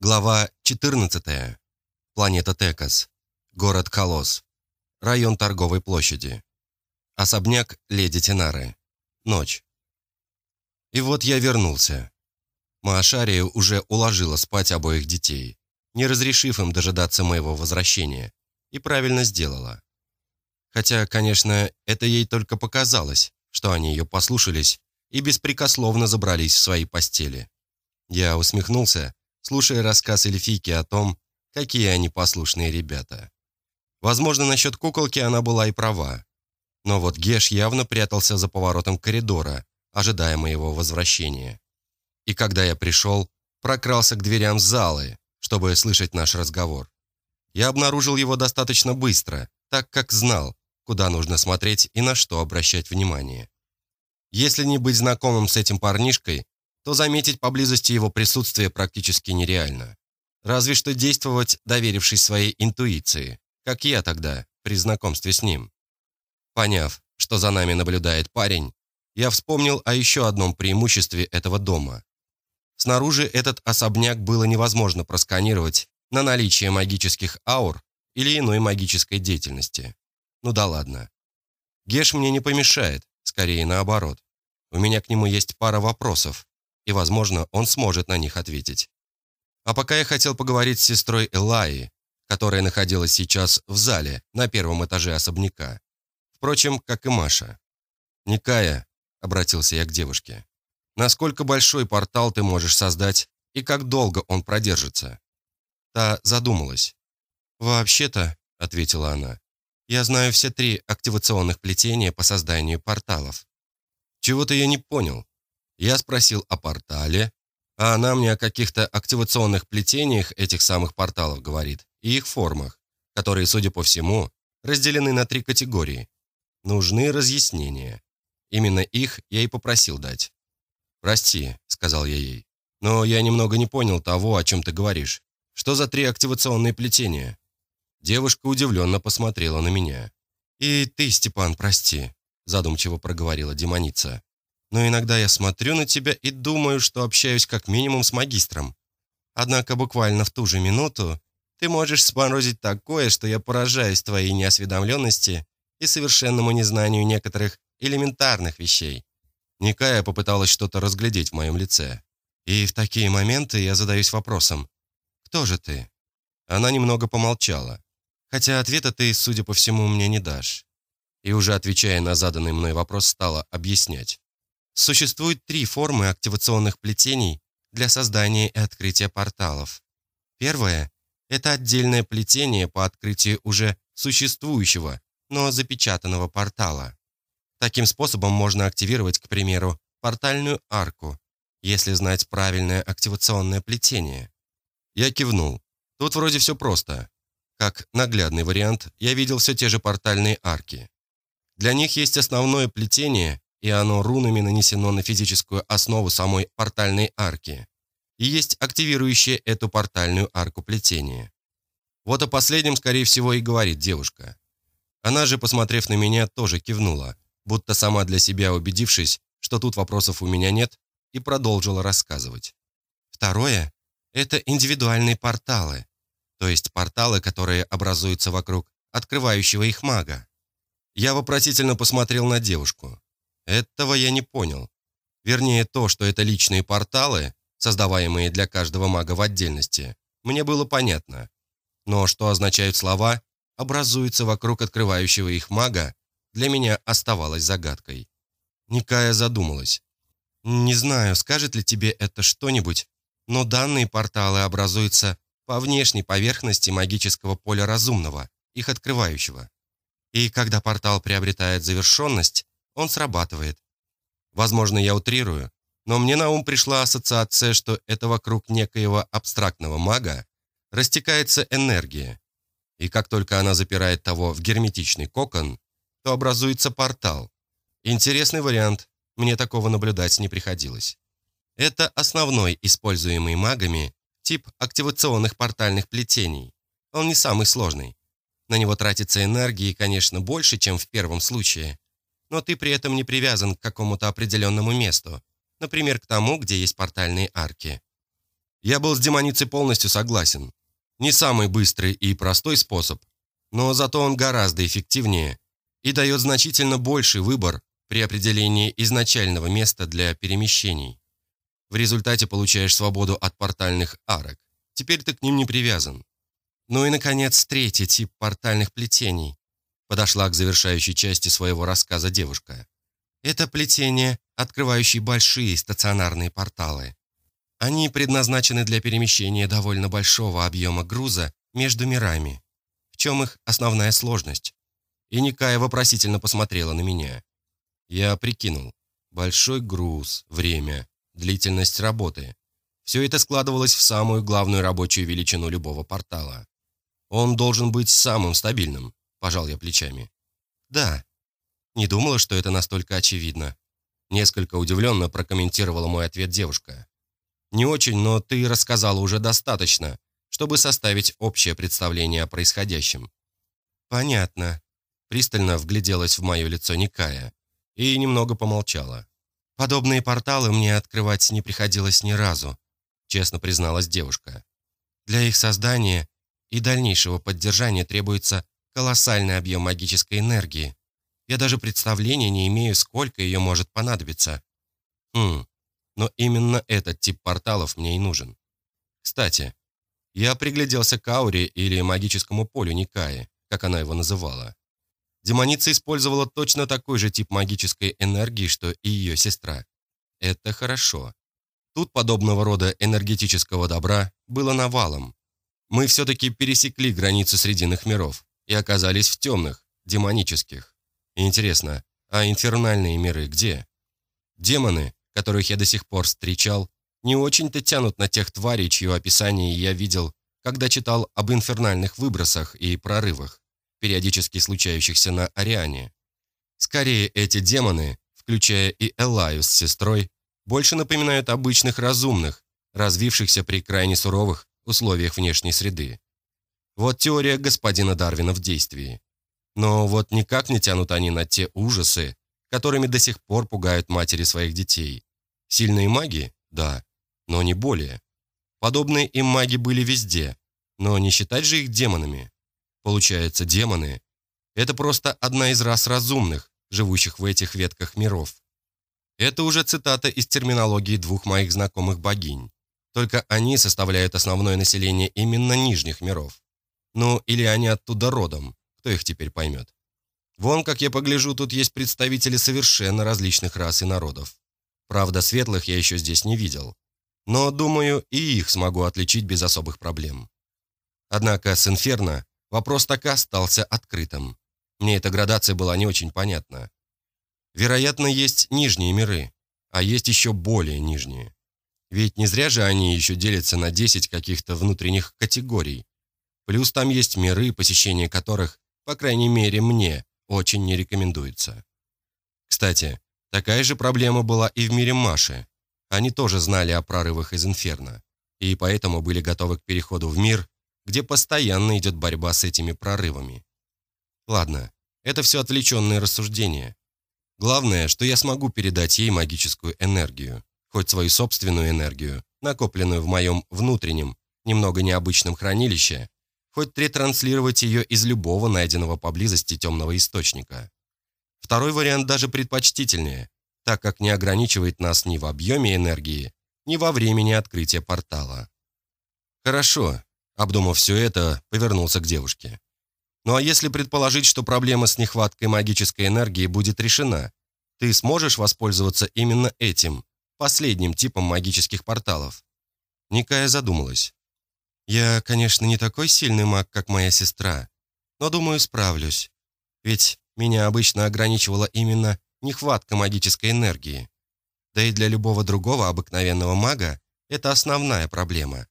Глава 14. Планета Текас. Город Колос. Район торговой площади. Особняк Леди Тинары. Ночь. И вот я вернулся. Маашария уже уложила спать обоих детей, не разрешив им дожидаться моего возвращения, и правильно сделала. Хотя, конечно, это ей только показалось, что они ее послушались и беспрекословно забрались в свои постели. Я усмехнулся, слушая рассказ эльфийки о том, какие они послушные ребята. Возможно, насчет куколки она была и права. Но вот Геш явно прятался за поворотом коридора, ожидая моего возвращения. И когда я пришел, прокрался к дверям залы, чтобы слышать наш разговор. Я обнаружил его достаточно быстро, так как знал, куда нужно смотреть и на что обращать внимание. Если не быть знакомым с этим парнишкой, то заметить поблизости его присутствие практически нереально. Разве что действовать, доверившись своей интуиции, как я тогда, при знакомстве с ним. Поняв, что за нами наблюдает парень, я вспомнил о еще одном преимуществе этого дома. Снаружи этот особняк было невозможно просканировать на наличие магических аур или иной магической деятельности. Ну да ладно. Геш мне не помешает, скорее наоборот. У меня к нему есть пара вопросов, и, возможно, он сможет на них ответить. А пока я хотел поговорить с сестрой Элаи, которая находилась сейчас в зале на первом этаже особняка. Впрочем, как и Маша. «Никая», — обратился я к девушке, — «насколько большой портал ты можешь создать и как долго он продержится?» Та задумалась. «Вообще-то», — ответила она, — «я знаю все три активационных плетения по созданию порталов». «Чего-то я не понял», я спросил о портале, а она мне о каких-то активационных плетениях этих самых порталов говорит и их формах, которые, судя по всему, разделены на три категории. Нужны разъяснения. Именно их я и попросил дать. «Прости», — сказал я ей, — «но я немного не понял того, о чем ты говоришь. Что за три активационные плетения?» Девушка удивленно посмотрела на меня. «И ты, Степан, прости», — задумчиво проговорила демоница но иногда я смотрю на тебя и думаю, что общаюсь как минимум с магистром. Однако буквально в ту же минуту ты можешь сморозить такое, что я поражаюсь твоей неосведомленности и совершенному незнанию некоторых элементарных вещей. Никая попыталась что-то разглядеть в моем лице. И в такие моменты я задаюсь вопросом «Кто же ты?» Она немного помолчала. Хотя ответа ты, судя по всему, мне не дашь. И уже отвечая на заданный мной вопрос, стала объяснять. Существует три формы активационных плетений для создания и открытия порталов. Первое – это отдельное плетение по открытию уже существующего, но запечатанного портала. Таким способом можно активировать, к примеру, портальную арку, если знать правильное активационное плетение. Я кивнул. Тут вроде все просто. Как наглядный вариант, я видел все те же портальные арки. Для них есть основное плетение и оно рунами нанесено на физическую основу самой портальной арки. И есть активирующее эту портальную арку плетение. Вот о последнем, скорее всего, и говорит девушка. Она же, посмотрев на меня, тоже кивнула, будто сама для себя убедившись, что тут вопросов у меня нет, и продолжила рассказывать. Второе – это индивидуальные порталы, то есть порталы, которые образуются вокруг открывающего их мага. Я вопросительно посмотрел на девушку. Этого я не понял. Вернее, то, что это личные порталы, создаваемые для каждого мага в отдельности, мне было понятно. Но что означают слова «образуются вокруг открывающего их мага», для меня оставалось загадкой. Никая задумалась. «Не знаю, скажет ли тебе это что-нибудь, но данные порталы образуются по внешней поверхности магического поля разумного, их открывающего. И когда портал приобретает завершенность, он срабатывает. Возможно, я утрирую, но мне на ум пришла ассоциация, что это вокруг некоего абстрактного мага растекается энергия. И как только она запирает того в герметичный кокон, то образуется портал. Интересный вариант, мне такого наблюдать не приходилось. Это основной используемый магами тип активационных портальных плетений. Он не самый сложный. На него тратится энергии, конечно, больше, чем в первом случае, но ты при этом не привязан к какому-то определенному месту, например, к тому, где есть портальные арки. Я был с демоницей полностью согласен. Не самый быстрый и простой способ, но зато он гораздо эффективнее и дает значительно больший выбор при определении изначального места для перемещений. В результате получаешь свободу от портальных арок. Теперь ты к ним не привязан. Ну и, наконец, третий тип портальных плетений. Подошла к завершающей части своего рассказа девушка. Это плетения, открывающие большие стационарные порталы. Они предназначены для перемещения довольно большого объема груза между мирами. В чем их основная сложность? И Никая вопросительно посмотрела на меня. Я прикинул. Большой груз, время, длительность работы. Все это складывалось в самую главную рабочую величину любого портала. Он должен быть самым стабильным, пожал я плечами. Да. Не думала, что это настолько очевидно. Несколько удивленно прокомментировала мой ответ девушка. Не очень, но ты рассказала уже достаточно, чтобы составить общее представление о происходящем. Понятно. Пристально вгляделась в мое лицо Никая и немного помолчала. Подобные порталы мне открывать не приходилось ни разу, честно призналась девушка. Для их создания и дальнейшего поддержания требуется колоссальный объем магической энергии. Я даже представления не имею, сколько ее может понадобиться. Хм, но именно этот тип порталов мне и нужен. Кстати, я пригляделся к ауре или магическому полю Никаи, как она его называла. Демоница использовала точно такой же тип магической энергии, что и ее сестра. Это хорошо. Тут подобного рода энергетического добра было навалом. Мы все-таки пересекли границу срединных миров и оказались в темных, демонических. Интересно, а инфернальные миры где? Демоны которых я до сих пор встречал, не очень-то тянут на тех тварей, чье описание я видел, когда читал об инфернальных выбросах и прорывах, периодически случающихся на Ариане. Скорее, эти демоны, включая и Элаю с сестрой, больше напоминают обычных разумных, развившихся при крайне суровых условиях внешней среды. Вот теория господина Дарвина в действии. Но вот никак не тянут они на те ужасы, которыми до сих пор пугают матери своих детей. Сильные маги? Да, но не более. Подобные им маги были везде, но не считать же их демонами. Получается, демоны – это просто одна из рас разумных, живущих в этих ветках миров. Это уже цитата из терминологии двух моих знакомых богинь. Только они составляют основное население именно нижних миров. Ну, или они оттуда родом, кто их теперь поймет. Вон, как я погляжу, тут есть представители совершенно различных рас и народов. Правда, светлых я еще здесь не видел. Но, думаю, и их смогу отличить без особых проблем. Однако с Инферно вопрос так и остался открытым. Мне эта градация была не очень понятна. Вероятно, есть нижние миры, а есть еще более нижние. Ведь не зря же они еще делятся на 10 каких-то внутренних категорий. Плюс там есть миры, посещение которых, по крайней мере мне, очень не рекомендуется. Кстати, Такая же проблема была и в мире Маши. Они тоже знали о прорывах из Инферно, и поэтому были готовы к переходу в мир, где постоянно идет борьба с этими прорывами. Ладно, это все отвлеченные рассуждения. Главное, что я смогу передать ей магическую энергию, хоть свою собственную энергию, накопленную в моем внутреннем, немного необычном хранилище, хоть ретранслировать ее из любого найденного поблизости темного источника. Второй вариант даже предпочтительнее, так как не ограничивает нас ни в объеме энергии, ни во времени открытия портала. Хорошо, обдумав все это, повернулся к девушке. Ну а если предположить, что проблема с нехваткой магической энергии будет решена, ты сможешь воспользоваться именно этим, последним типом магических порталов? Никая задумалась. Я, конечно, не такой сильный маг, как моя сестра, но думаю, справлюсь. Ведь меня обычно ограничивала именно нехватка магической энергии. Да и для любого другого обыкновенного мага это основная проблема.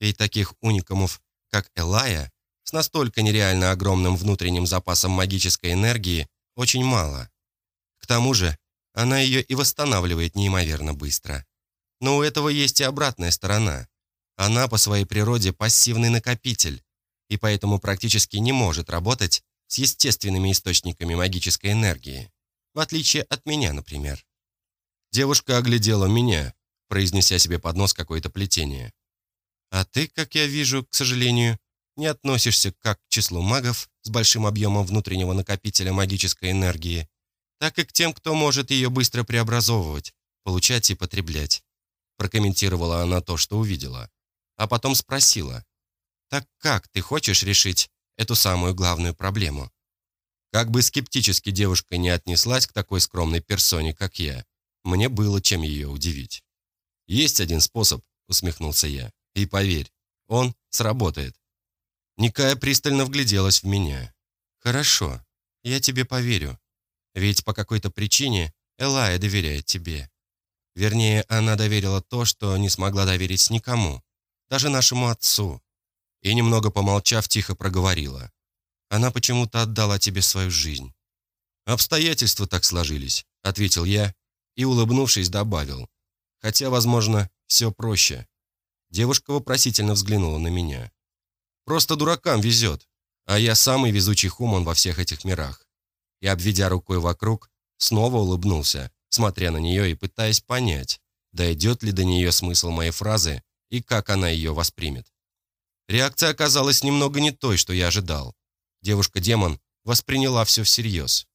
Ведь таких уникумов, как Элая, с настолько нереально огромным внутренним запасом магической энергии очень мало. К тому же, она ее и восстанавливает неимоверно быстро. Но у этого есть и обратная сторона. Она по своей природе пассивный накопитель, и поэтому практически не может работать с естественными источниками магической энергии, в отличие от меня, например. Девушка оглядела меня, произнеся себе под нос какое-то плетение. А ты, как я вижу, к сожалению, не относишься как к числу магов с большим объемом внутреннего накопителя магической энергии, так и к тем, кто может ее быстро преобразовывать, получать и потреблять. Прокомментировала она то, что увидела. А потом спросила, так как ты хочешь решить эту самую главную проблему? Как бы скептически девушка не отнеслась к такой скромной персоне, как я, мне было чем ее удивить. «Есть один способ», — усмехнулся я. «И поверь, он сработает». Никая пристально вгляделась в меня. «Хорошо, я тебе поверю. Ведь по какой-то причине Элая доверяет тебе. Вернее, она доверила то, что не смогла доверить никому, даже нашему отцу. И немного помолчав, тихо проговорила. Она почему-то отдала тебе свою жизнь. «Обстоятельства так сложились», — ответил я и, улыбнувшись, добавил. «Хотя, возможно, все проще». Девушка вопросительно взглянула на меня. «Просто дуракам везет, а я самый везучий хуман во всех этих мирах». И, обведя рукой вокруг, снова улыбнулся, смотря на нее и пытаясь понять, дойдет ли до нее смысл моей фразы и как она ее воспримет. Реакция оказалась немного не той, что я ожидал. Девушка-демон восприняла все всерьез.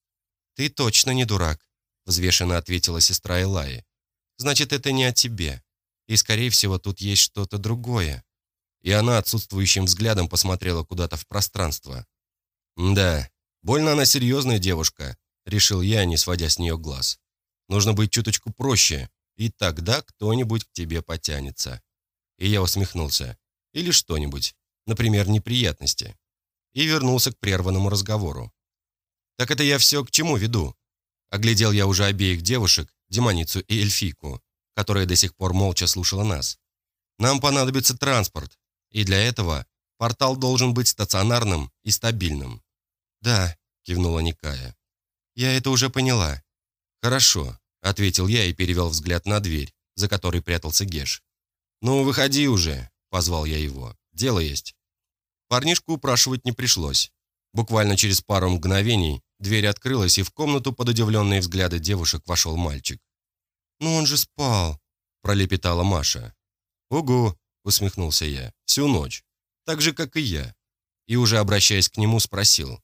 «Ты точно не дурак», — взвешенно ответила сестра Элаи. «Значит, это не о тебе. И, скорее всего, тут есть что-то другое». И она отсутствующим взглядом посмотрела куда-то в пространство. «Да, больно она серьезная девушка», — решил я, не сводя с нее глаз. Нужно быть чуточку проще, и тогда кто-нибудь к тебе потянется». И я усмехнулся. «Или что-нибудь, например, неприятности». И вернулся к прерванному разговору. «Так это я все к чему веду?» Оглядел я уже обеих девушек, демоницу и эльфийку, которая до сих пор молча слушала нас. «Нам понадобится транспорт, и для этого портал должен быть стационарным и стабильным». «Да», — кивнула Никая. «Я это уже поняла. «Хорошо», — ответил я и перевел взгляд на дверь, за которой прятался Геш. «Ну, выходи уже», — позвал я его. «Дело есть». Парнишку упрашивать не пришлось. Буквально через пару мгновений дверь открылась, и в комнату под удивленные взгляды девушек вошел мальчик. «Ну он же спал», — пролепетала Маша. «Угу», — усмехнулся я, — «всю ночь. Так же, как и я». И уже обращаясь к нему, спросил.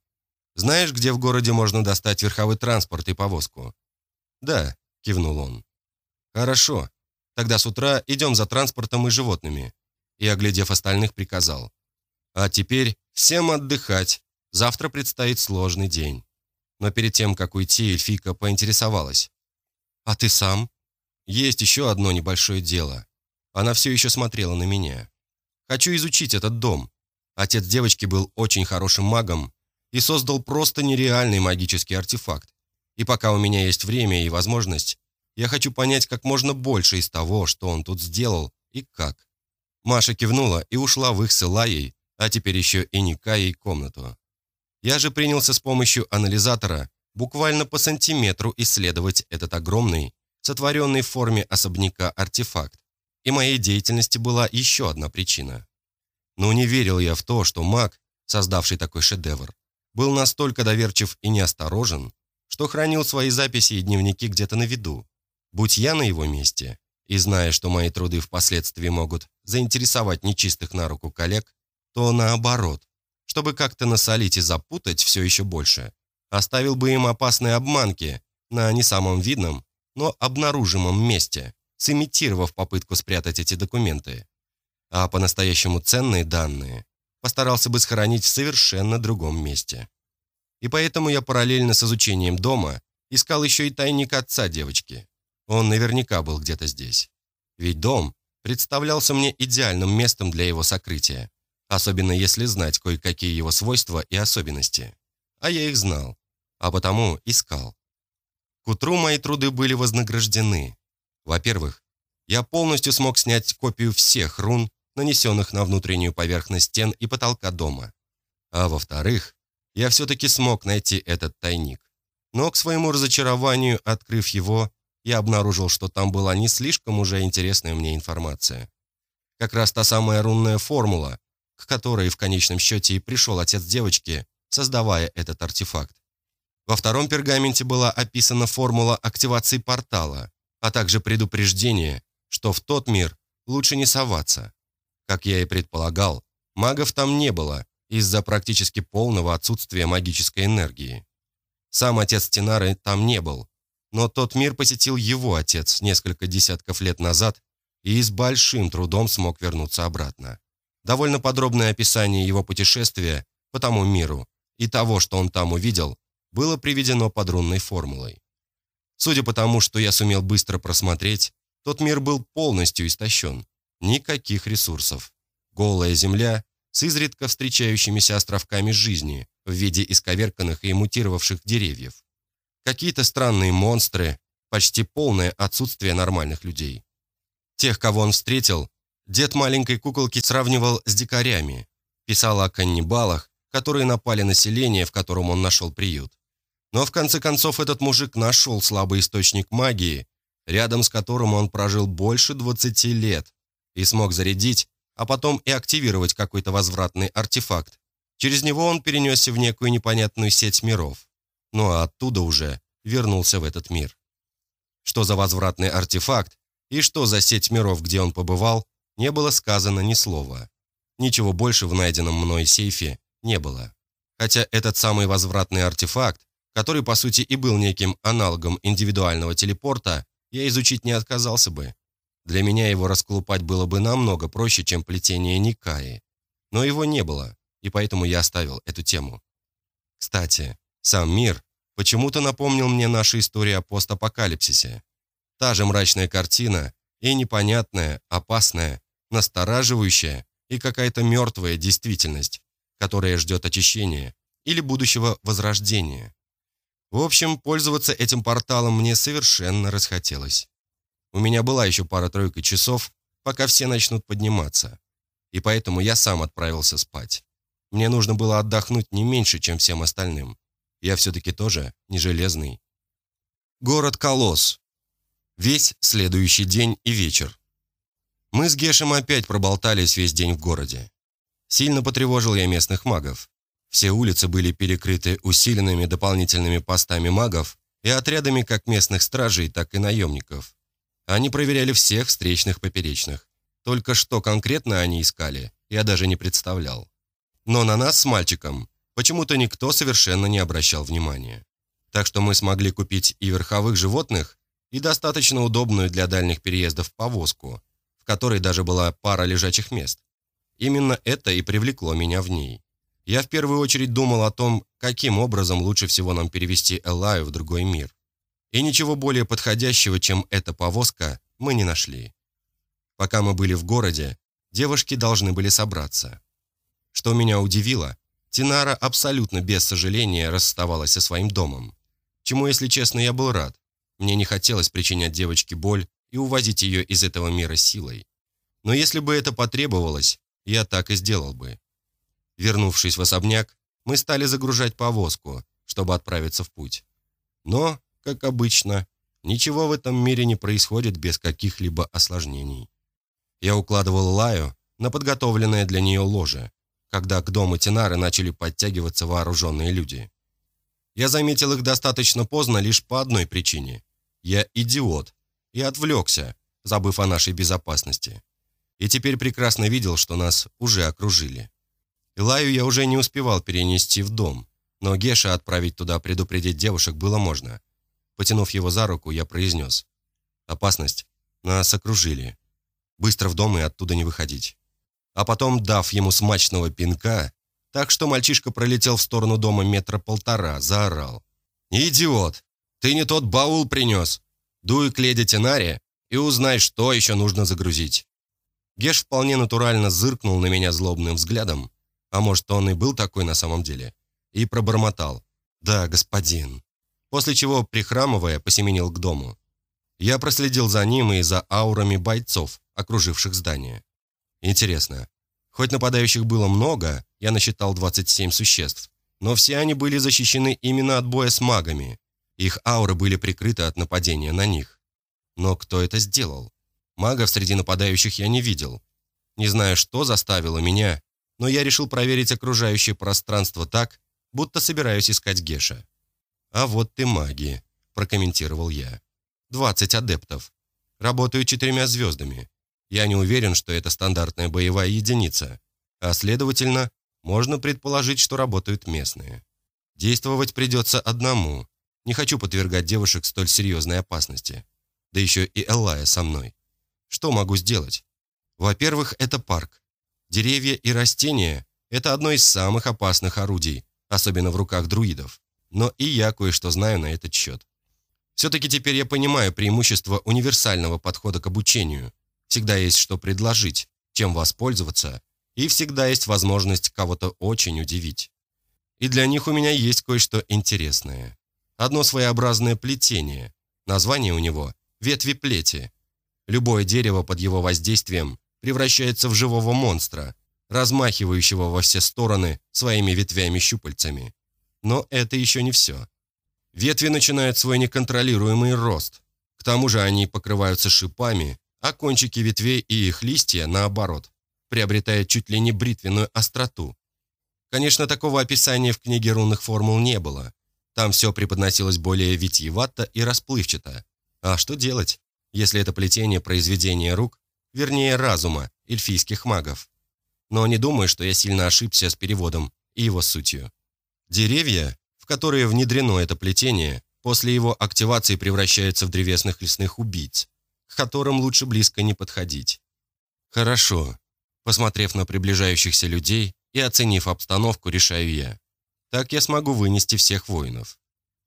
«Знаешь, где в городе можно достать верховой транспорт и повозку?» «Да», — кивнул он. «Хорошо. Тогда с утра идем за транспортом и животными». И, оглядев остальных, приказал. «А теперь всем отдыхать. Завтра предстоит сложный день». Но перед тем, как уйти, эльфийка поинтересовалась. «А ты сам?» «Есть еще одно небольшое дело». Она все еще смотрела на меня. «Хочу изучить этот дом. Отец девочки был очень хорошим магом и создал просто нереальный магический артефакт. И пока у меня есть время и возможность, я хочу понять как можно больше из того, что он тут сделал и как. Маша кивнула и ушла в их с Илайей, а теперь еще и Никаей комнату. Я же принялся с помощью анализатора буквально по сантиметру исследовать этот огромный, сотворенный в форме особняка артефакт. И моей деятельности была еще одна причина. Но не верил я в то, что маг, создавший такой шедевр, был настолько доверчив и неосторожен, что хранил свои записи и дневники где-то на виду. Будь я на его месте, и зная, что мои труды впоследствии могут заинтересовать нечистых на руку коллег, то наоборот, чтобы как-то насолить и запутать все еще больше, оставил бы им опасные обманки на не самом видном, но обнаружимом месте, сымитировав попытку спрятать эти документы. А по-настоящему ценные данные постарался бы сохранить в совершенно другом месте. И поэтому я параллельно с изучением дома искал еще и тайник отца девочки. Он наверняка был где-то здесь. Ведь дом представлялся мне идеальным местом для его сокрытия, особенно если знать кое-какие его свойства и особенности. А я их знал, а потому искал. К утру мои труды были вознаграждены. Во-первых, я полностью смог снять копию всех рун, нанесенных на внутреннюю поверхность стен и потолка дома. А во-вторых, я все-таки смог найти этот тайник. Но к своему разочарованию, открыв его, я обнаружил, что там была не слишком уже интересная мне информация. Как раз та самая рунная формула, к которой в конечном счете и пришел отец девочки, создавая этот артефакт. Во втором пергаменте была описана формула активации портала, а также предупреждение, что в тот мир лучше не соваться. Как я и предполагал, магов там не было из-за практически полного отсутствия магической энергии. Сам отец Тинары там не был, но тот мир посетил его отец несколько десятков лет назад и с большим трудом смог вернуться обратно. Довольно подробное описание его путешествия по тому миру и того, что он там увидел, было приведено под рунной формулой. Судя по тому, что я сумел быстро просмотреть, тот мир был полностью истощен. Никаких ресурсов. Голая земля с изредка встречающимися островками жизни в виде исковерканных и мутировавших деревьев. Какие-то странные монстры, почти полное отсутствие нормальных людей. Тех, кого он встретил, дед маленькой куколки сравнивал с дикарями, писал о каннибалах, которые напали на селение, в котором он нашел приют. Но в конце концов этот мужик нашел слабый источник магии, рядом с которым он прожил больше 20 лет и смог зарядить, а потом и активировать какой-то возвратный артефакт. Через него он перенесся в некую непонятную сеть миров. Ну а оттуда уже вернулся в этот мир. Что за возвратный артефакт и что за сеть миров, где он побывал, не было сказано ни слова. Ничего больше в найденном мной сейфе не было. Хотя этот самый возвратный артефакт который по сути и был неким аналогом индивидуального телепорта, я изучить не отказался бы. Для меня его расколупать было бы намного проще, чем плетение Никаи. Но его не было, и поэтому я оставил эту тему. Кстати, сам мир почему-то напомнил мне наши истории о постапокалипсисе. Та же мрачная картина и непонятная, опасная, настораживающая и какая-то мертвая действительность, которая ждет очищения или будущего возрождения. В общем, пользоваться этим порталом мне совершенно расхотелось. У меня была еще пара-тройка часов, пока все начнут подниматься. И поэтому я сам отправился спать. Мне нужно было отдохнуть не меньше, чем всем остальным. Я все-таки тоже не железный. Город Колосс. Весь следующий день и вечер. Мы с Гешем опять проболтались весь день в городе. Сильно потревожил я местных магов. Все улицы были перекрыты усиленными дополнительными постами магов и отрядами как местных стражей, так и наемников. Они проверяли всех встречных поперечных. Только что конкретно они искали, я даже не представлял. Но на нас с мальчиком почему-то никто совершенно не обращал внимания. Так что мы смогли купить и верховых животных, и достаточно удобную для дальних переездов повозку, в которой даже была пара лежачих мест. Именно это и привлекло меня в ней. Я в первую очередь думал о том, каким образом лучше всего нам перевести Элаю в другой мир. И ничего более подходящего, чем эта повозка, мы не нашли. Пока мы были в городе, девушки должны были собраться. Что меня удивило, Тинара абсолютно без сожаления расставалась со своим домом. Чему, если честно, я был рад. Мне не хотелось причинять девочке боль и увозить ее из этого мира силой. Но если бы это потребовалось, я так и сделал бы. Вернувшись в особняк, мы стали загружать повозку, чтобы отправиться в путь. Но, как обычно, ничего в этом мире не происходит без каких-либо осложнений. Я укладывал Лаю на подготовленное для нее ложе, когда к дому Тинары начали подтягиваться вооруженные люди. Я заметил их достаточно поздно лишь по одной причине. Я идиот и отвлекся, забыв о нашей безопасности. И теперь прекрасно видел, что нас уже окружили. Илаю я уже не успевал перенести в дом, но Геша отправить туда предупредить девушек было можно. Потянув его за руку, я произнес. «Опасность. Нас окружили. Быстро в дом и оттуда не выходить». А потом, дав ему смачного пинка, так что мальчишка пролетел в сторону дома метра полтора, заорал. «Идиот! Ты не тот баул принес! Дуй к леди Тенаре и узнай, что еще нужно загрузить». Геш вполне натурально зыркнул на меня злобным взглядом, а может, он и был такой на самом деле, и пробормотал «Да, господин», после чего, прихрамывая, посеменил к дому. Я проследил за ним и за аурами бойцов, окруживших здание. Интересно, хоть нападающих было много, я насчитал 27 существ, но все они были защищены именно от боя с магами. Их ауры были прикрыты от нападения на них. Но кто это сделал? Магов среди нападающих я не видел. Не знаю, что заставило меня но я решил проверить окружающее пространство так, будто собираюсь искать Геша. «А вот ты маги», – прокомментировал я. «Двадцать адептов. Работаю четырьмя звездами. Я не уверен, что это стандартная боевая единица, а следовательно, можно предположить, что работают местные. Действовать придется одному. Не хочу подвергать девушек столь серьезной опасности. Да еще и Эллая со мной. Что могу сделать? Во-первых, это парк. Деревья и растения – это одно из самых опасных орудий, особенно в руках друидов. Но и я кое-что знаю на этот счет. Все-таки теперь я понимаю преимущество универсального подхода к обучению. Всегда есть что предложить, чем воспользоваться, и всегда есть возможность кого-то очень удивить. И для них у меня есть кое-что интересное. Одно своеобразное плетение. Название у него – ветви плети. Любое дерево под его воздействием превращается в живого монстра, размахивающего во все стороны своими ветвями-щупальцами. Но это еще не все. Ветви начинают свой неконтролируемый рост. К тому же они покрываются шипами, а кончики ветвей и их листья, наоборот, приобретают чуть ли не бритвенную остроту. Конечно, такого описания в книге рунных формул не было. Там все преподносилось более витиевато и расплывчато. А что делать, если это плетение произведения рук вернее разума, эльфийских магов. Но не думаю, что я сильно ошибся с переводом и его сутью. Деревья, в которые внедрено это плетение, после его активации превращаются в древесных лесных убийц, которым лучше близко не подходить. Хорошо. Посмотрев на приближающихся людей и оценив обстановку, решаю я. Так я смогу вынести всех воинов.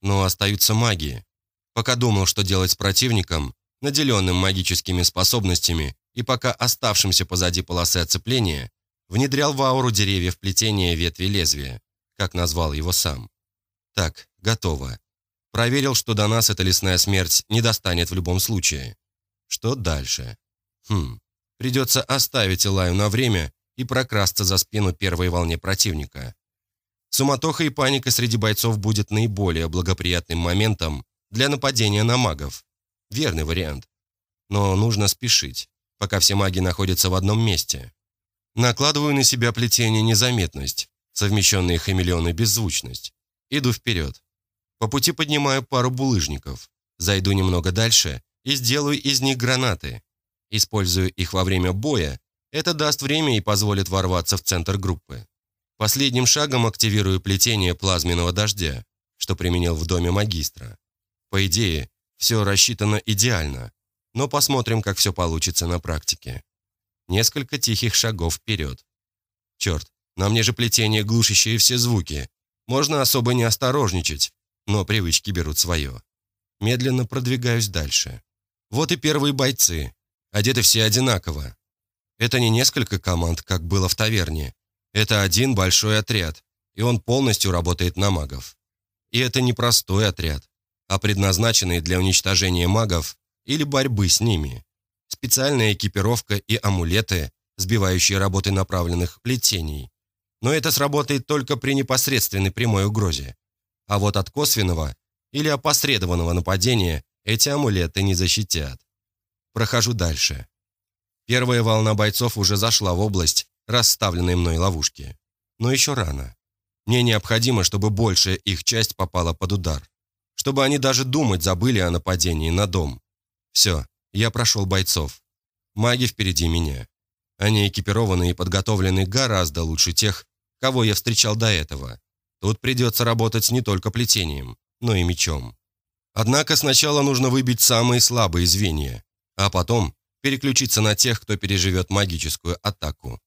Но остаются маги. Пока думал, что делать с противником, наделенным магическими способностями, и пока оставшимся позади полосы оцепления внедрял в ауру деревьев плетение ветви лезвия, как назвал его сам. Так, готово. Проверил, что до нас эта лесная смерть не достанет в любом случае. Что дальше? Хм, придется оставить Илаю на время и прокрасться за спину первой волне противника. Суматоха и паника среди бойцов будет наиболее благоприятным моментом для нападения на магов. Верный вариант. Но нужно спешить пока все маги находятся в одном месте. Накладываю на себя плетение незаметность, совмещенные хамелеон и беззвучность. Иду вперед. По пути поднимаю пару булыжников. Зайду немного дальше и сделаю из них гранаты. Использую их во время боя. Это даст время и позволит ворваться в центр группы. Последним шагом активирую плетение плазменного дождя, что применил в доме магистра. По идее, все рассчитано идеально но посмотрим, как все получится на практике. Несколько тихих шагов вперед. Черт, на мне же плетение, глушащее все звуки. Можно особо не осторожничать, но привычки берут свое. Медленно продвигаюсь дальше. Вот и первые бойцы. Одеты все одинаково. Это не несколько команд, как было в таверне. Это один большой отряд, и он полностью работает на магов. И это не простой отряд, а предназначенный для уничтожения магов или борьбы с ними. Специальная экипировка и амулеты, сбивающие работы направленных плетений. Но это сработает только при непосредственной прямой угрозе. А вот от косвенного или опосредованного нападения эти амулеты не защитят. Прохожу дальше. Первая волна бойцов уже зашла в область расставленной мной ловушки. Но еще рано. Мне необходимо, чтобы большая их часть попала под удар. Чтобы они даже думать забыли о нападении на дом. Все, я прошел бойцов. Маги впереди меня. Они экипированы и подготовлены гораздо лучше тех, кого я встречал до этого. Тут придется работать не только плетением, но и мечом. Однако сначала нужно выбить самые слабые звенья, а потом переключиться на тех, кто переживет магическую атаку.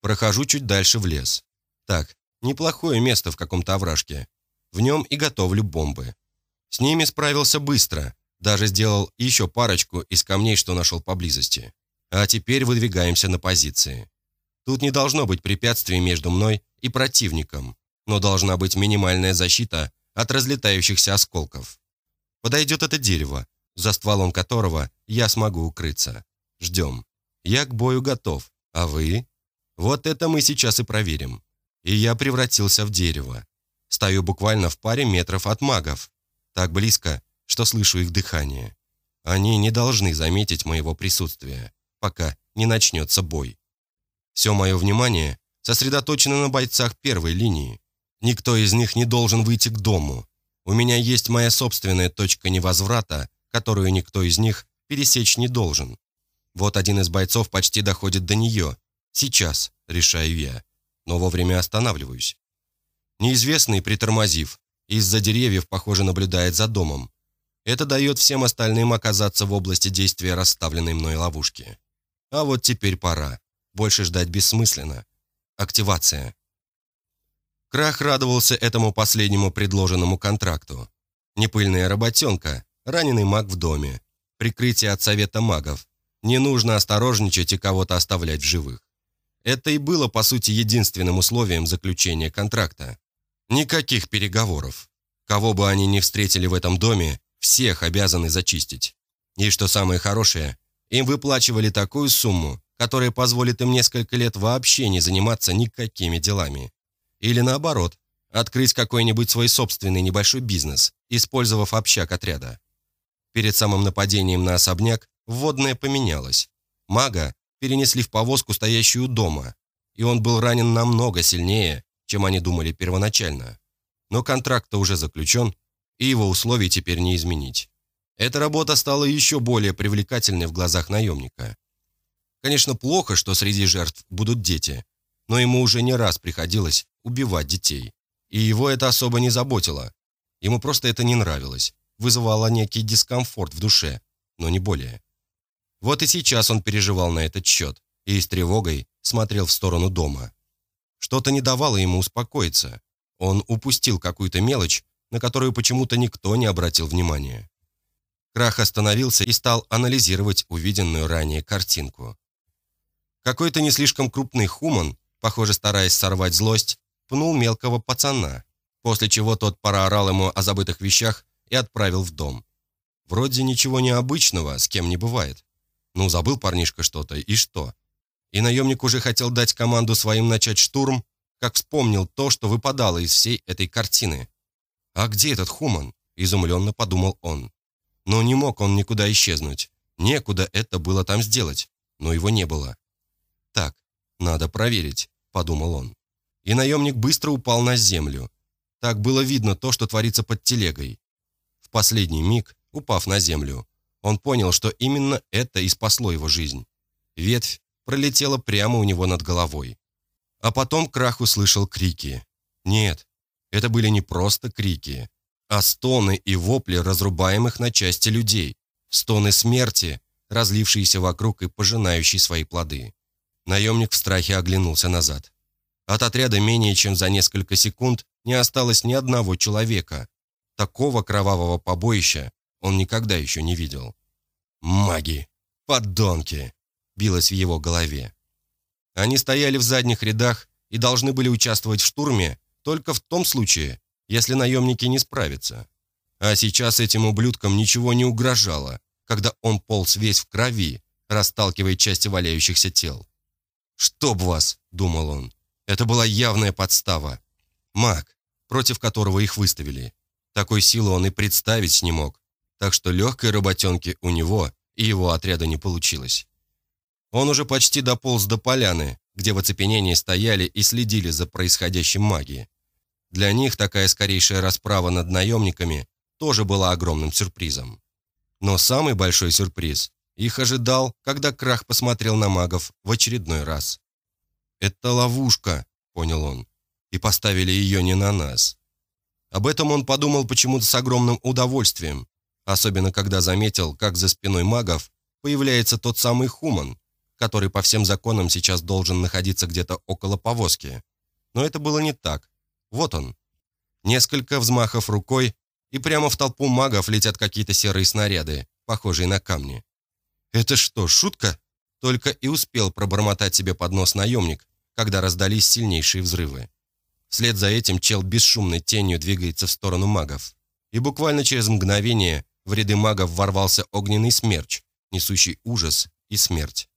Прохожу чуть дальше в лес. Так, неплохое место в каком-то овражке. В нем и готовлю бомбы. С ними справился быстро, даже сделал еще парочку из камней, что нашел поблизости. А теперь выдвигаемся на позиции. Тут не должно быть препятствий между мной и противником, но должна быть минимальная защита от разлетающихся осколков. Подойдет это дерево, за стволом которого я смогу укрыться. Ждем. Я к бою готов. А вы? Вот это мы сейчас и проверим. И я превратился в дерево. Стою буквально в паре метров от магов. Так близко, что слышу их дыхание. Они не должны заметить моего присутствия, пока не начнется бой. Все мое внимание сосредоточено на бойцах первой линии. Никто из них не должен выйти к дому. У меня есть моя собственная точка невозврата, которую никто из них пересечь не должен. Вот один из бойцов почти доходит до нее. Сейчас, решаю я, но вовремя останавливаюсь. Неизвестный, притормозив, из-за деревьев, похоже, наблюдает за домом. Это дает всем остальным оказаться в области действия расставленной мной ловушки. А вот теперь пора. Больше ждать бессмысленно. Активация. Крах радовался этому последнему предложенному контракту. Непыльная работенка, раненый маг в доме, прикрытие от совета магов. Не нужно осторожничать и кого-то оставлять в живых. Это и было, по сути, единственным условием заключения контракта. Никаких переговоров. Кого бы они ни встретили в этом доме, всех обязаны зачистить. И что самое хорошее, им выплачивали такую сумму, которая позволит им несколько лет вообще не заниматься никакими делами. Или наоборот, открыть какой-нибудь свой собственный небольшой бизнес, использовав общак отряда. Перед самым нападением на особняк вводное поменялось. Мага перенесли в повозку, стоящую дома, и он был ранен намного сильнее, чем они думали первоначально. Но контракт-то уже заключен, и его условий теперь не изменить. Эта работа стала еще более привлекательной в глазах наемника. Конечно, плохо, что среди жертв будут дети, но ему уже не раз приходилось убивать детей. И его это особо не заботило. Ему просто это не нравилось, вызывало некий дискомфорт в душе, но не более. Вот и сейчас он переживал на этот счет и с тревогой смотрел в сторону дома. Что-то не давало ему успокоиться. Он упустил какую-то мелочь, на которую почему-то никто не обратил внимания. Крах остановился и стал анализировать увиденную ранее картинку. Какой-то не слишком крупный хуман, похоже, стараясь сорвать злость, пнул мелкого пацана, после чего тот проорал ему о забытых вещах и отправил в дом. Вроде ничего необычного, с кем не бывает. Ну, забыл парнишка что-то, и что? и наемник уже хотел дать команду своим начать штурм, как вспомнил то, что выпадало из всей этой картины. «А где этот Хуман?» – изумленно подумал он. Но не мог он никуда исчезнуть. Некуда это было там сделать, но его не было. «Так, надо проверить», – подумал он. И наемник быстро упал на землю. Так было видно то, что творится под телегой. В последний миг, упав на землю, он понял, что именно это и спасло его жизнь. Ветвь пролетела прямо у него над головой. А потом Крах услышал крики. Нет, это были не просто крики, а стоны и вопли разрубаемых на части людей, стоны смерти, разлившиеся вокруг и пожинающие свои плоды. Наемник в страхе оглянулся назад. От отряда менее чем за несколько секунд не осталось ни одного человека. Такого кровавого побоища он никогда еще не видел. «Маги! Подонки!» билось в его голове. Они стояли в задних рядах и должны были участвовать в штурме только в том случае, если наемники не справятся. А сейчас этим ублюдкам ничего не угрожало, когда он полз весь в крови, расталкивая части валяющихся тел. «Чтоб вас!» — думал он. Это была явная подстава. Маг, против которого их выставили. Такой силы он и представить не мог, так что легкой работенки у него и его отряда не получилось. Он уже почти дополз до поляны, где в оцепенении стояли и следили за происходящим магией. Для них такая скорейшая расправа над наемниками тоже была огромным сюрпризом. Но самый большой сюрприз их ожидал, когда Крах посмотрел на магов в очередной раз. «Это ловушка», — понял он, — «и поставили ее не на нас». Об этом он подумал почему-то с огромным удовольствием, особенно когда заметил, как за спиной магов появляется тот самый Хуман, который по всем законам сейчас должен находиться где-то около повозки. Но это было не так. Вот он. Несколько взмахов рукой, и прямо в толпу магов летят какие-то серые снаряды, похожие на камни. «Это что, шутка?» Только и успел пробормотать себе под нос наемник, когда раздались сильнейшие взрывы. Вслед за этим чел бесшумной тенью двигается в сторону магов. И буквально через мгновение в ряды магов ворвался огненный смерч, несущий ужас и смерть.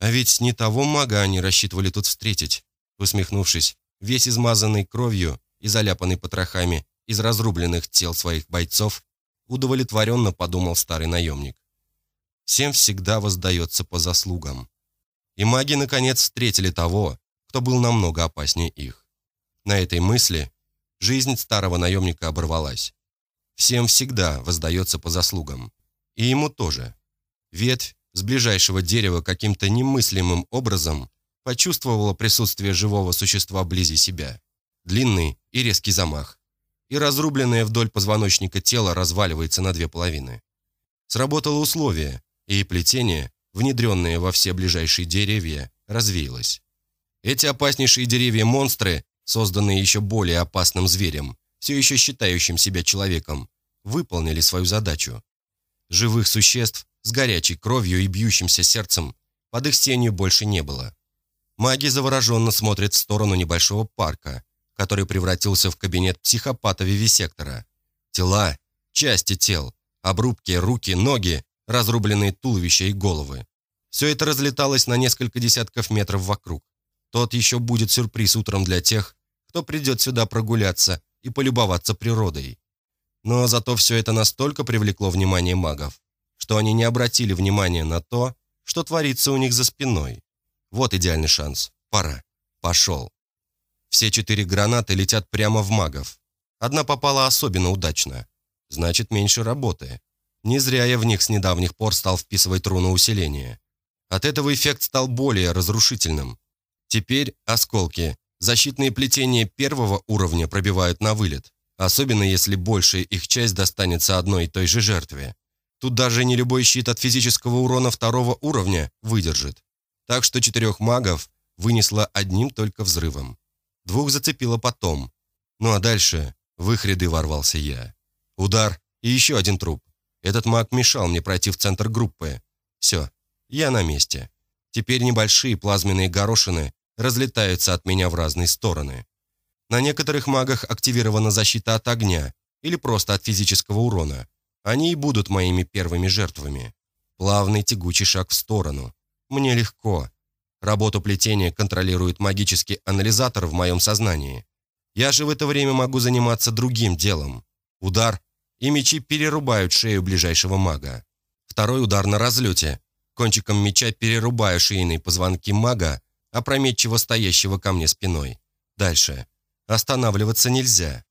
А ведь не того мага они рассчитывали тут встретить. Усмехнувшись, весь измазанный кровью и заляпанный потрохами из разрубленных тел своих бойцов, удовлетворенно подумал старый наемник. Всем всегда воздается по заслугам. И маги, наконец, встретили того, кто был намного опаснее их. На этой мысли жизнь старого наемника оборвалась. Всем всегда воздается по заслугам. И ему тоже. Ветвь с ближайшего дерева каким-то немыслимым образом почувствовала присутствие живого существа вблизи себя. Длинный и резкий замах. И разрубленное вдоль позвоночника тело разваливается на две половины. Сработало условие, и плетение, внедренное во все ближайшие деревья, развеялось. Эти опаснейшие деревья-монстры, созданные еще более опасным зверем, все еще считающим себя человеком, выполнили свою задачу. Живых существ с горячей кровью и бьющимся сердцем под их сенью больше не было. Маги завороженно смотрят в сторону небольшого парка, который превратился в кабинет психопата-вивисектора. Тела, части тел, обрубки, руки, ноги, разрубленные туловища и головы. Все это разлеталось на несколько десятков метров вокруг. Тот еще будет сюрприз утром для тех, кто придет сюда прогуляться и полюбоваться природой. Но зато все это настолько привлекло внимание магов, что они не обратили внимания на то, что творится у них за спиной. Вот идеальный шанс. Пора. Пошел. Все четыре гранаты летят прямо в магов. Одна попала особенно удачно. Значит, меньше работы. Не зря я в них с недавних пор стал вписывать руну усиления. От этого эффект стал более разрушительным. Теперь осколки, защитные плетения первого уровня пробивают на вылет, особенно если большая их часть достанется одной и той же жертве. Тут даже не любой щит от физического урона второго уровня выдержит. Так что четырех магов вынесло одним только взрывом. Двух зацепило потом. Ну а дальше в их ряды ворвался я. Удар и еще один труп. Этот маг мешал мне пройти в центр группы. Все, я на месте. Теперь небольшие плазменные горошины разлетаются от меня в разные стороны. На некоторых магах активирована защита от огня или просто от физического урона. Они и будут моими первыми жертвами. Плавный тягучий шаг в сторону. Мне легко. Работу плетения контролирует магический анализатор в моем сознании. Я же в это время могу заниматься другим делом. Удар, и мечи перерубают шею ближайшего мага. Второй удар на разлете. Кончиком меча перерубаю шейные позвонки мага, опрометчиво стоящего ко мне спиной. Дальше. Останавливаться нельзя.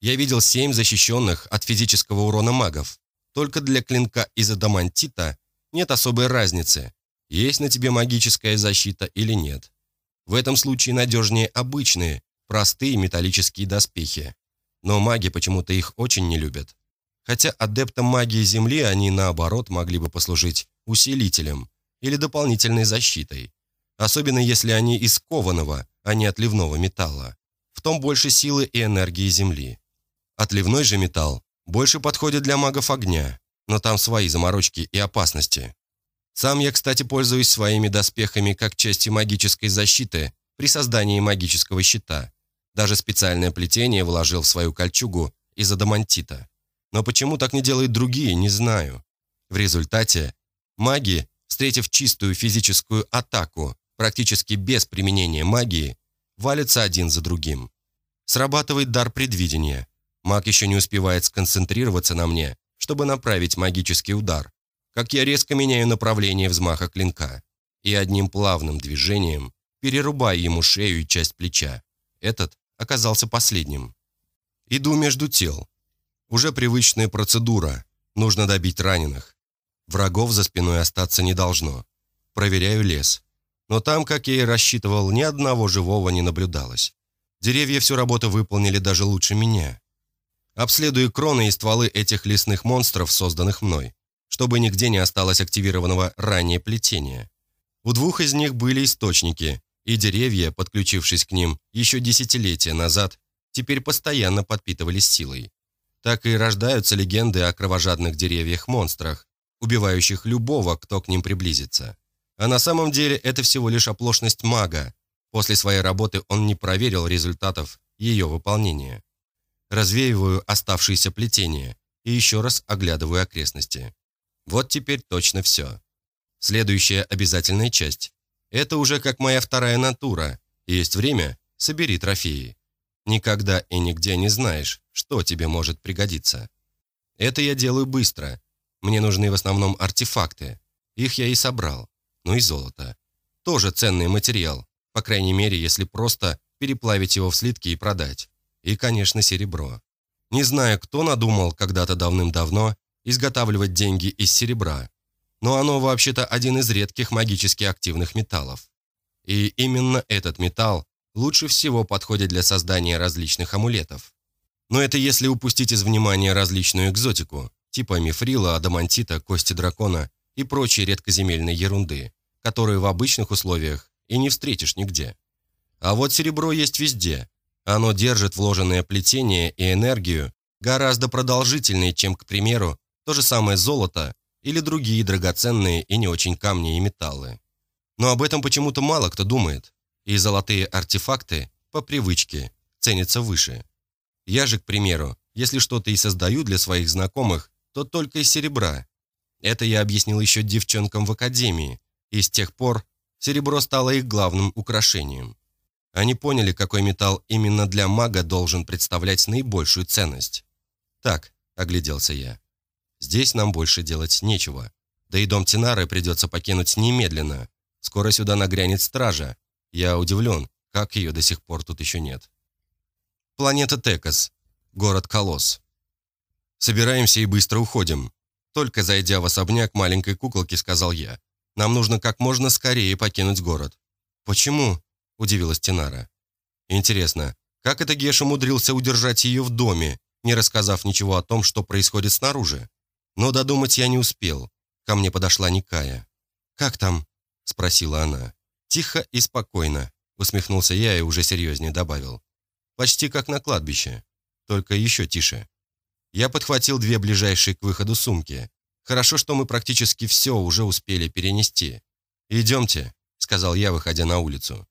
Я видел семь защищенных от физического урона магов. Только для клинка из адамантита нет особой разницы, есть на тебе магическая защита или нет. В этом случае надежнее обычные, простые металлические доспехи. Но маги почему-то их очень не любят. Хотя адептам магии Земли они, наоборот, могли бы послужить усилителем или дополнительной защитой. Особенно если они из кованого, а не отливного металла. В том больше силы и энергии Земли. Отливной же металл больше подходит для магов огня, но там свои заморочки и опасности. Сам я, кстати, пользуюсь своими доспехами как частью магической защиты при создании магического щита. Даже специальное плетение вложил в свою кольчугу из адамантита. Но почему так не делают другие, не знаю. В результате маги, встретив чистую физическую атаку, практически без применения магии, валятся один за другим. Срабатывает дар предвидения. Маг еще не успевает сконцентрироваться на мне, чтобы направить магический удар, как я резко меняю направление взмаха клинка и одним плавным движением перерубаю ему шею и часть плеча. Этот оказался последним. Иду между тел. Уже привычная процедура. Нужно добить раненых. Врагов за спиной остаться не должно. Проверяю лес. Но там, как я и рассчитывал, ни одного живого не наблюдалось. Деревья всю работу выполнили даже лучше меня. Обследую кроны и стволы этих лесных монстров, созданных мной чтобы нигде не осталось активированного ранее плетения. У двух из них были источники, и деревья, подключившись к ним еще десятилетия назад, теперь постоянно подпитывались силой. Так и рождаются легенды о кровожадных деревьях-монстрах, убивающих любого, кто к ним приблизится. А на самом деле это всего лишь оплошность мага. После своей работы он не проверил результатов ее выполнения. Развеиваю оставшиеся плетения и еще раз оглядываю окрестности. Вот теперь точно все. Следующая обязательная часть. Это уже как моя вторая натура. Есть время – собери трофеи. Никогда и нигде не знаешь, что тебе может пригодиться. Это я делаю быстро. Мне нужны в основном артефакты. Их я и собрал. Ну и золото. Тоже ценный материал. По крайней мере, если просто переплавить его в слитки и продать. И, конечно, серебро. Не знаю, кто надумал когда-то давным-давно изготавливать деньги из серебра. но оно вообще-то один из редких магически активных металлов. И именно этот металл лучше всего подходит для создания различных амулетов. Но это если упустить из внимания различную экзотику, типа мифрила, адамантита, кости дракона и прочей редкоземельной ерунды, которую в обычных условиях и не встретишь нигде. А вот серебро есть везде. Оно держит вложенное плетение и энергию гораздо продолжительнее, чем, к примеру, то же самое золото или другие драгоценные и не очень камни и металлы. Но об этом почему-то мало кто думает, и золотые артефакты, по привычке, ценятся выше. Я же, к примеру, если что-то и создаю для своих знакомых, то только из серебра. Это я объяснил еще девчонкам в академии, и с тех пор серебро стало их главным украшением. Они поняли, какой металл именно для мага должен представлять наибольшую ценность. «Так», — огляделся я, — «здесь нам больше делать нечего. Да и дом Тинары придется покинуть немедленно. Скоро сюда нагрянет стража. Я удивлен, как ее до сих пор тут еще нет». Планета Текас. Город Колосс. Собираемся и быстро уходим. Только зайдя в особняк маленькой куколки, сказал я. Нам нужно как можно скорее покинуть город. Почему? Удивилась Тинара. Интересно, как это Геш умудрился удержать ее в доме, не рассказав ничего о том, что происходит снаружи? Но додумать я не успел. Ко мне подошла Никая. «Как там?» – спросила она. «Тихо и спокойно», – усмехнулся я и уже серьезнее добавил. Почти как на кладбище, только еще тише. Я подхватил две ближайшие к выходу сумки. Хорошо, что мы практически все уже успели перенести. «Идемте», — сказал я, выходя на улицу.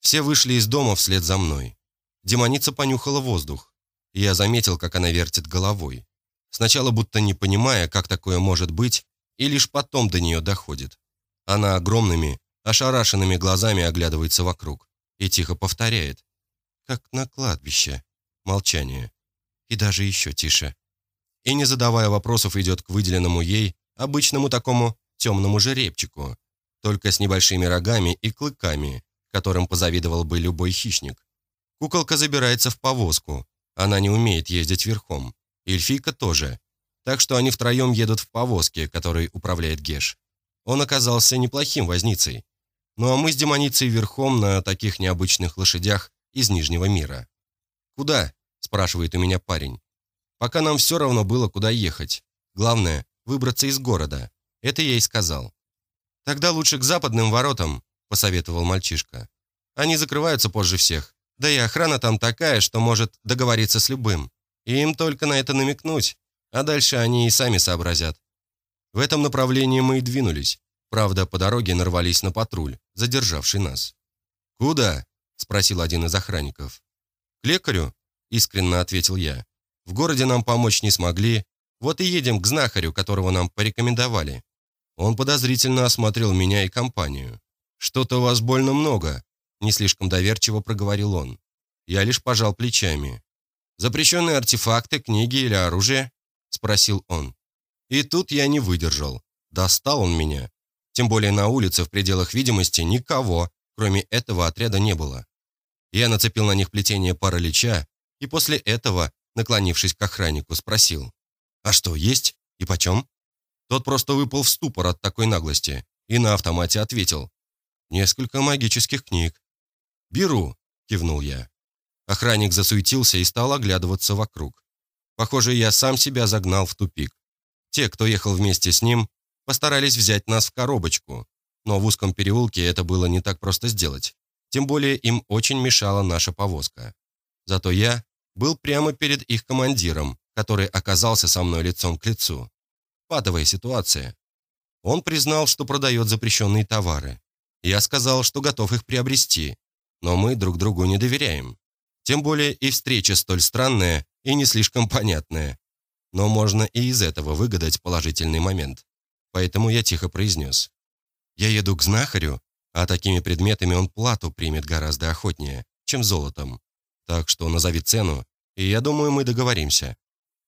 Все вышли из дома вслед за мной. Демоница понюхала воздух. Я заметил, как она вертит головой. Сначала будто не понимая, как такое может быть, и лишь потом до нее доходит. Она огромными, ошарашенными глазами оглядывается вокруг и тихо повторяет как на кладбище. Молчание. И даже еще тише. И не задавая вопросов идет к выделенному ей, обычному такому темному жеребчику, только с небольшими рогами и клыками, которым позавидовал бы любой хищник. Куколка забирается в повозку. Она не умеет ездить верхом. Эльфийка тоже. Так что они втроем едут в повозке, которой управляет Геш. Он оказался неплохим возницей. Ну а мы с демоницей верхом на таких необычных лошадях из Нижнего мира. «Куда?» – спрашивает у меня парень. «Пока нам все равно было, куда ехать. Главное – выбраться из города. Это я и сказал». «Тогда лучше к западным воротам», – посоветовал мальчишка. «Они закрываются позже всех. Да и охрана там такая, что может договориться с любым. И им только на это намекнуть, а дальше они и сами сообразят». В этом направлении мы и двинулись. Правда, по дороге нарвались на патруль, задержавший нас. «Куда?» Спросил один из охранников. «К лекарю?» – искренне ответил я. «В городе нам помочь не смогли, вот и едем к знахарю, которого нам порекомендовали». Он подозрительно осмотрел меня и компанию. «Что-то у вас больно много», – не слишком доверчиво проговорил он. Я лишь пожал плечами. «Запрещенные артефакты, книги или оружие?» – спросил он. И тут я не выдержал. Достал он меня. Тем более на улице в пределах видимости никого, кроме этого отряда, не было. Я нацепил на них плетение паралича и после этого, наклонившись к охраннику, спросил, «А что, есть? И почем?» Тот просто выпал в ступор от такой наглости и на автомате ответил, «Несколько магических книг». «Беру», — кивнул я. Охранник засуетился и стал оглядываться вокруг. Похоже, я сам себя загнал в тупик. Те, кто ехал вместе с ним, постарались взять нас в коробочку, но в узком переулке это было не так просто сделать. Тем более им очень мешала наша повозка. Зато я был прямо перед их командиром, который оказался со мной лицом к лицу. Патовая ситуация. Он признал, что продает запрещенные товары. Я сказал, что готов их приобрести, но мы друг другу не доверяем. Тем более и встреча столь странная и не слишком понятная. Но можно и из этого выгадать положительный момент. Поэтому я тихо произнес. «Я еду к знахарю, а такими предметами он плату примет гораздо охотнее, чем золотом. Так что назови цену, и я думаю, мы договоримся.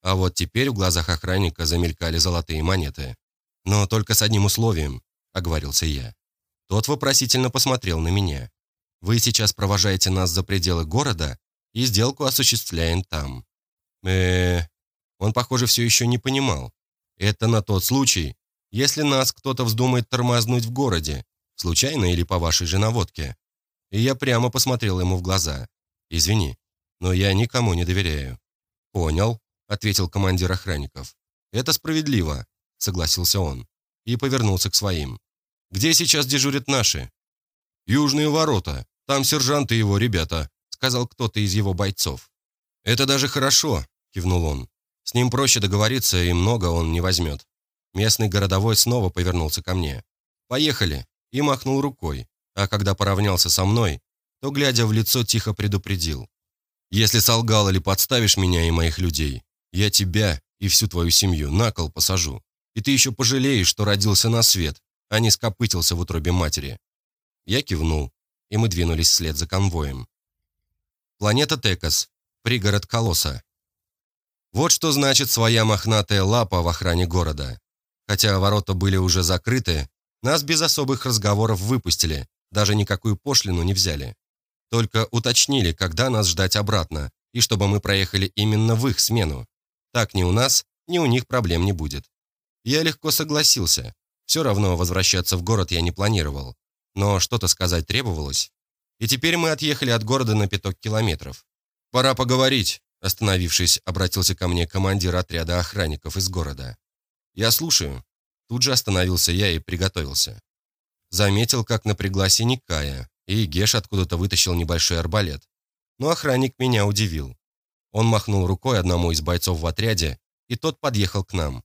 А вот теперь в глазах охранника замелькали золотые монеты. Но только с одним условием, оговорился я. Тот вопросительно посмотрел на меня. Вы сейчас провожаете нас за пределы города и сделку осуществляем там. э Он, похоже, все еще не понимал. Это на тот случай, если нас кто-то вздумает тормознуть в городе, случайно или по вашей же наводке. И я прямо посмотрел ему в глаза. Извини, но я никому не доверяю. Понял, ответил командир охранников. Это справедливо, согласился он и повернулся к своим. Где сейчас дежурят наши? Южные ворота. Там сержант и его ребята, сказал кто-то из его бойцов. Это даже хорошо, кивнул он. С ним проще договориться, и много он не возьмет. Местный городовой снова повернулся ко мне. «Поехали!» и махнул рукой, а когда поравнялся со мной, то, глядя в лицо, тихо предупредил. «Если солгал или подставишь меня и моих людей, я тебя и всю твою семью на кол посажу, и ты еще пожалеешь, что родился на свет, а не скопытился в утробе матери». Я кивнул, и мы двинулись вслед за конвоем. Планета Текас, пригород Колосса. Вот что значит своя мохнатая лапа в охране города. Хотя ворота были уже закрыты, нас без особых разговоров выпустили, даже никакую пошлину не взяли. Только уточнили, когда нас ждать обратно, и чтобы мы проехали именно в их смену. Так ни у нас, ни у них проблем не будет. Я легко согласился. Все равно возвращаться в город я не планировал. Но что-то сказать требовалось. И теперь мы отъехали от города на пяток километров. «Пора поговорить», – остановившись, обратился ко мне командир отряда охранников из города. «Я слушаю». Тут же остановился я и приготовился. Заметил, как напряглась и Никая, и Геш откуда-то вытащил небольшой арбалет. Но охранник меня удивил. Он махнул рукой одному из бойцов в отряде, и тот подъехал к нам.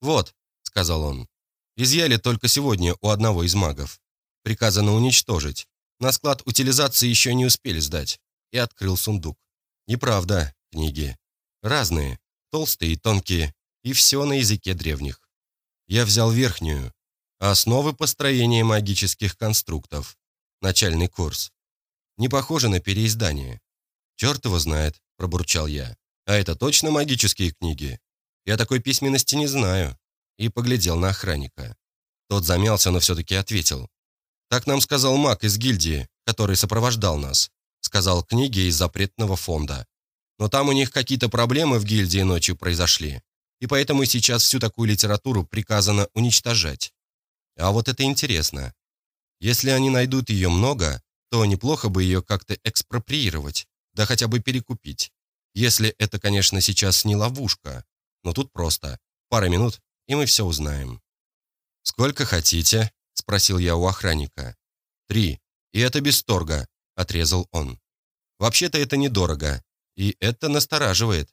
«Вот», — сказал он, — «изъяли только сегодня у одного из магов. Приказано уничтожить. На склад утилизации еще не успели сдать». И открыл сундук. Неправда, книги. Разные, толстые и тонкие, и все на языке древних. Я взял верхнюю, основы построения магических конструктов, начальный курс. Не похоже на переиздание. Черт его знает, пробурчал я. А это точно магические книги? Я такой письменности не знаю. И поглядел на охранника. Тот замялся, но все-таки ответил. Так нам сказал маг из гильдии, который сопровождал нас. Сказал книги из запретного фонда. Но там у них какие-то проблемы в гильдии ночью произошли и поэтому сейчас всю такую литературу приказано уничтожать. А вот это интересно. Если они найдут ее много, то неплохо бы ее как-то экспроприировать, да хотя бы перекупить. Если это, конечно, сейчас не ловушка. Но тут просто. Пара минут, и мы все узнаем. «Сколько хотите?» – спросил я у охранника. «Три. И это без торга», – отрезал он. «Вообще-то это недорого, и это настораживает».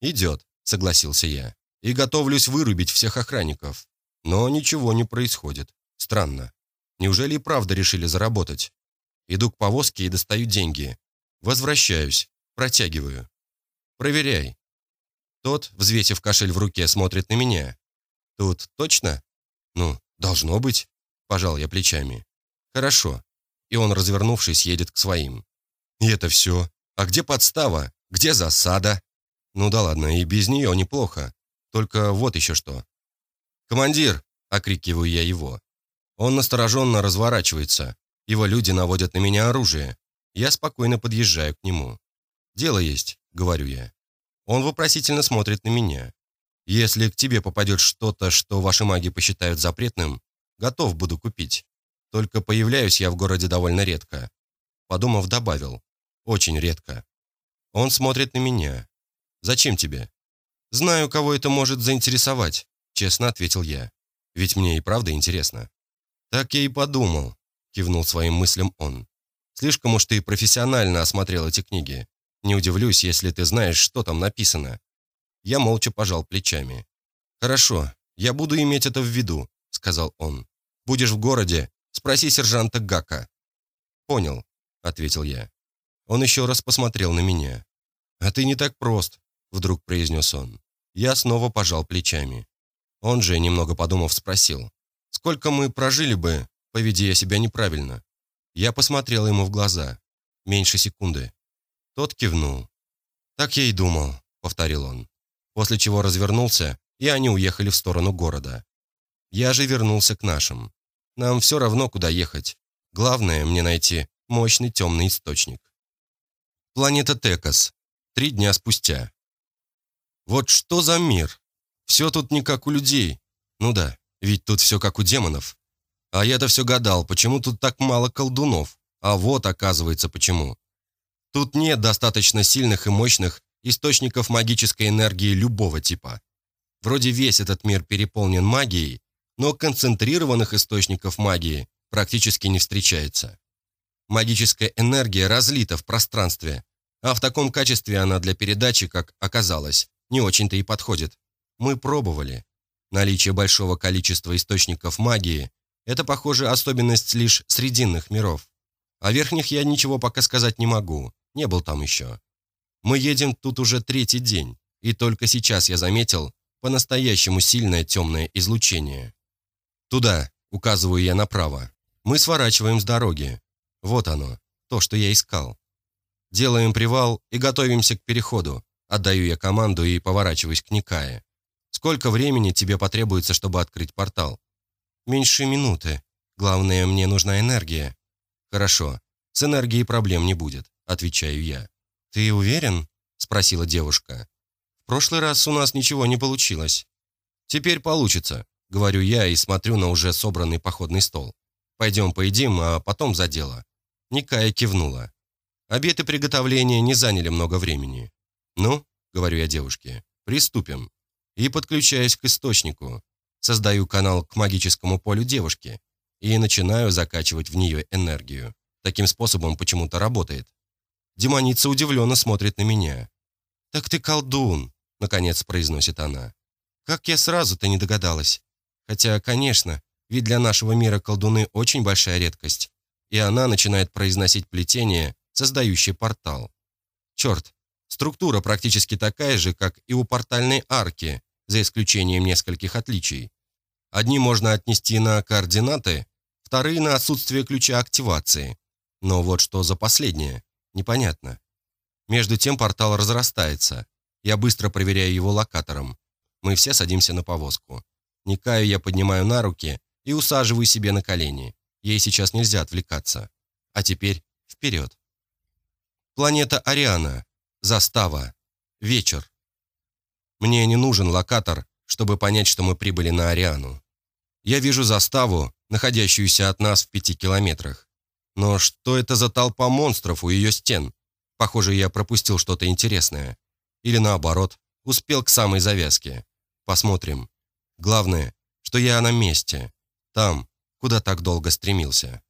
«Идет», – согласился я и готовлюсь вырубить всех охранников. Но ничего не происходит. Странно. Неужели и правда решили заработать? Иду к повозке и достаю деньги. Возвращаюсь. Протягиваю. Проверяй. Тот, взвесив кошель в руке, смотрит на меня. Тут точно? Ну, должно быть. Пожал я плечами. Хорошо. И он, развернувшись, едет к своим. И это все. А где подстава? Где засада? Ну да ладно, и без нее неплохо. Только вот еще что. «Командир!» — окрикиваю я его. Он настороженно разворачивается. Его люди наводят на меня оружие. Я спокойно подъезжаю к нему. «Дело есть», — говорю я. Он вопросительно смотрит на меня. «Если к тебе попадет что-то, что ваши маги посчитают запретным, готов буду купить. Только появляюсь я в городе довольно редко». Подумав, добавил. «Очень редко». Он смотрит на меня. «Зачем тебе?» «Знаю, кого это может заинтересовать», — честно ответил я. «Ведь мне и правда интересно». «Так я и подумал», — кивнул своим мыслям он. «Слишком уж ты профессионально осмотрел эти книги. Не удивлюсь, если ты знаешь, что там написано». Я молча пожал плечами. «Хорошо, я буду иметь это в виду», — сказал он. «Будешь в городе, спроси сержанта Гака». «Понял», — ответил я. Он еще раз посмотрел на меня. «А ты не так прост», — вдруг произнес он. Я снова пожал плечами. Он же, немного подумав, спросил, «Сколько мы прожили бы, поведи я себя неправильно?» Я посмотрел ему в глаза. Меньше секунды. Тот кивнул. «Так я и думал», — повторил он. После чего развернулся, и они уехали в сторону города. Я же вернулся к нашим. Нам все равно, куда ехать. Главное мне найти мощный темный источник. Планета Текас. Три дня спустя. Вот что за мир? Все тут не как у людей. Ну да, Ведь тут все как у демонов. А я-то все гадал, почему тут так мало колдунов. А вот, оказывается, почему. Тут нет достаточно сильных и мощных источников магической энергии любого типа. Вроде весь этот мир переполнен магией, но концентрированных источников магии практически не встречается. Магическая энергия разлита в пространстве, а в таком качестве она для передачи, как оказалось, не очень-то и подходит. Мы пробовали. Наличие большого количества источников магии – это, похоже, особенность лишь срединных миров. О верхних я ничего пока сказать не могу, не был там еще. Мы едем тут уже третий день, и только сейчас я заметил по-настоящему сильное темное излучение. Туда, указываю я направо. Мы сворачиваем с дороги. Вот оно, то, что я искал. Делаем привал и готовимся к переходу. Отдаю я команду и поворачиваюсь к Никае. Сколько времени тебе потребуется, чтобы открыть портал? Меньше минуты. Главное, мне нужна энергия. Хорошо. С энергией проблем не будет, отвечаю я. Ты уверен? спросила девушка. В прошлый раз у нас ничего не получилось. Теперь получится, говорю я и смотрю на уже собранный походный стол. Пойдем поедим, а потом за дело. Никая кивнула. Обед и приготовление не заняли много времени. Ну, говорю я девушке, приступим и подключаюсь к источнику. Создаю канал к магическому полю девушки и начинаю закачивать в нее энергию. Таким способом почему-то работает. Демоница удивленно смотрит на меня. «Так ты колдун», — наконец произносит она. «Как я сразу-то не догадалась. Хотя, конечно, ведь для нашего мира колдуны очень большая редкость. И она начинает произносить плетение, создающее портал. Черт, Структура практически такая же, как и у портальной арки, за исключением нескольких отличий. Одни можно отнести на координаты, вторые на отсутствие ключа активации. Но вот что за последнее, непонятно. Между тем портал разрастается. Я быстро проверяю его локатором. Мы все садимся на повозку. Никаю я поднимаю на руки и усаживаю себе на колени. Ей сейчас нельзя отвлекаться. А теперь вперед. Планета Ариана. Застава. Вечер. Мне не нужен локатор, чтобы понять, что мы прибыли на Ариану. Я вижу заставу, находящуюся от нас в пяти километрах. Но что это за толпа монстров у ее стен? Похоже, я пропустил что-то интересное. Или наоборот, успел к самой завязке. Посмотрим. Главное, что я на месте. Там, куда так долго стремился.